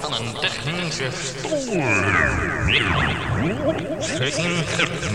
van een technische stoel. Geen grip